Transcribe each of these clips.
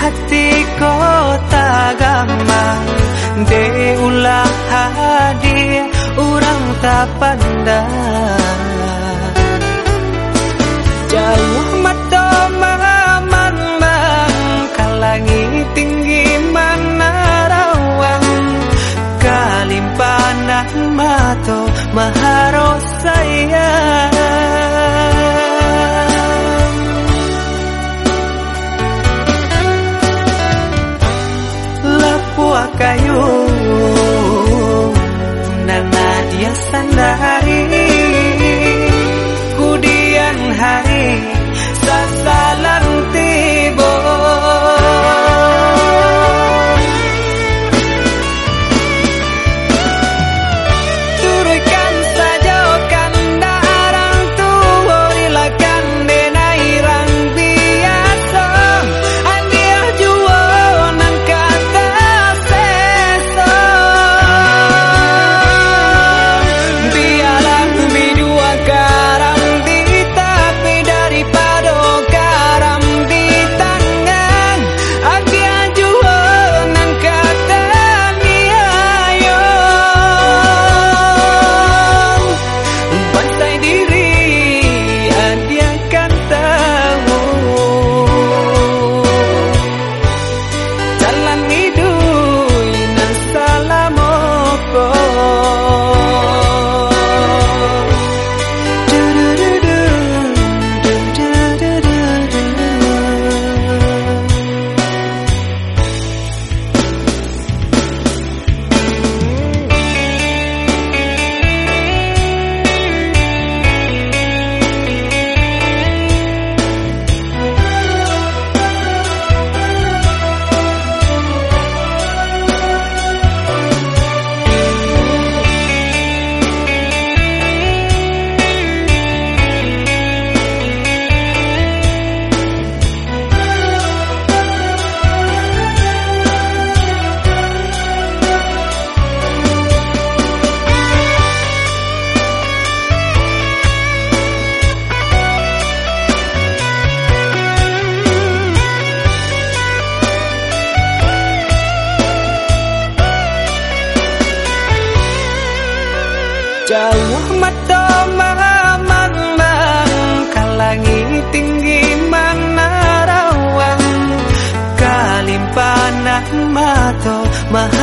hati kota gampang De ulah hadir orang tak pandang. Jauh mata mamang Kalangi tinggi mana rawang. Kalimpanan mato maharo sayang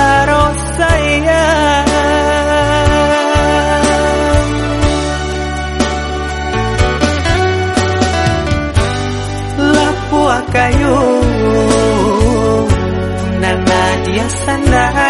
taruh sayang. Lapua kayu Nana dia sandar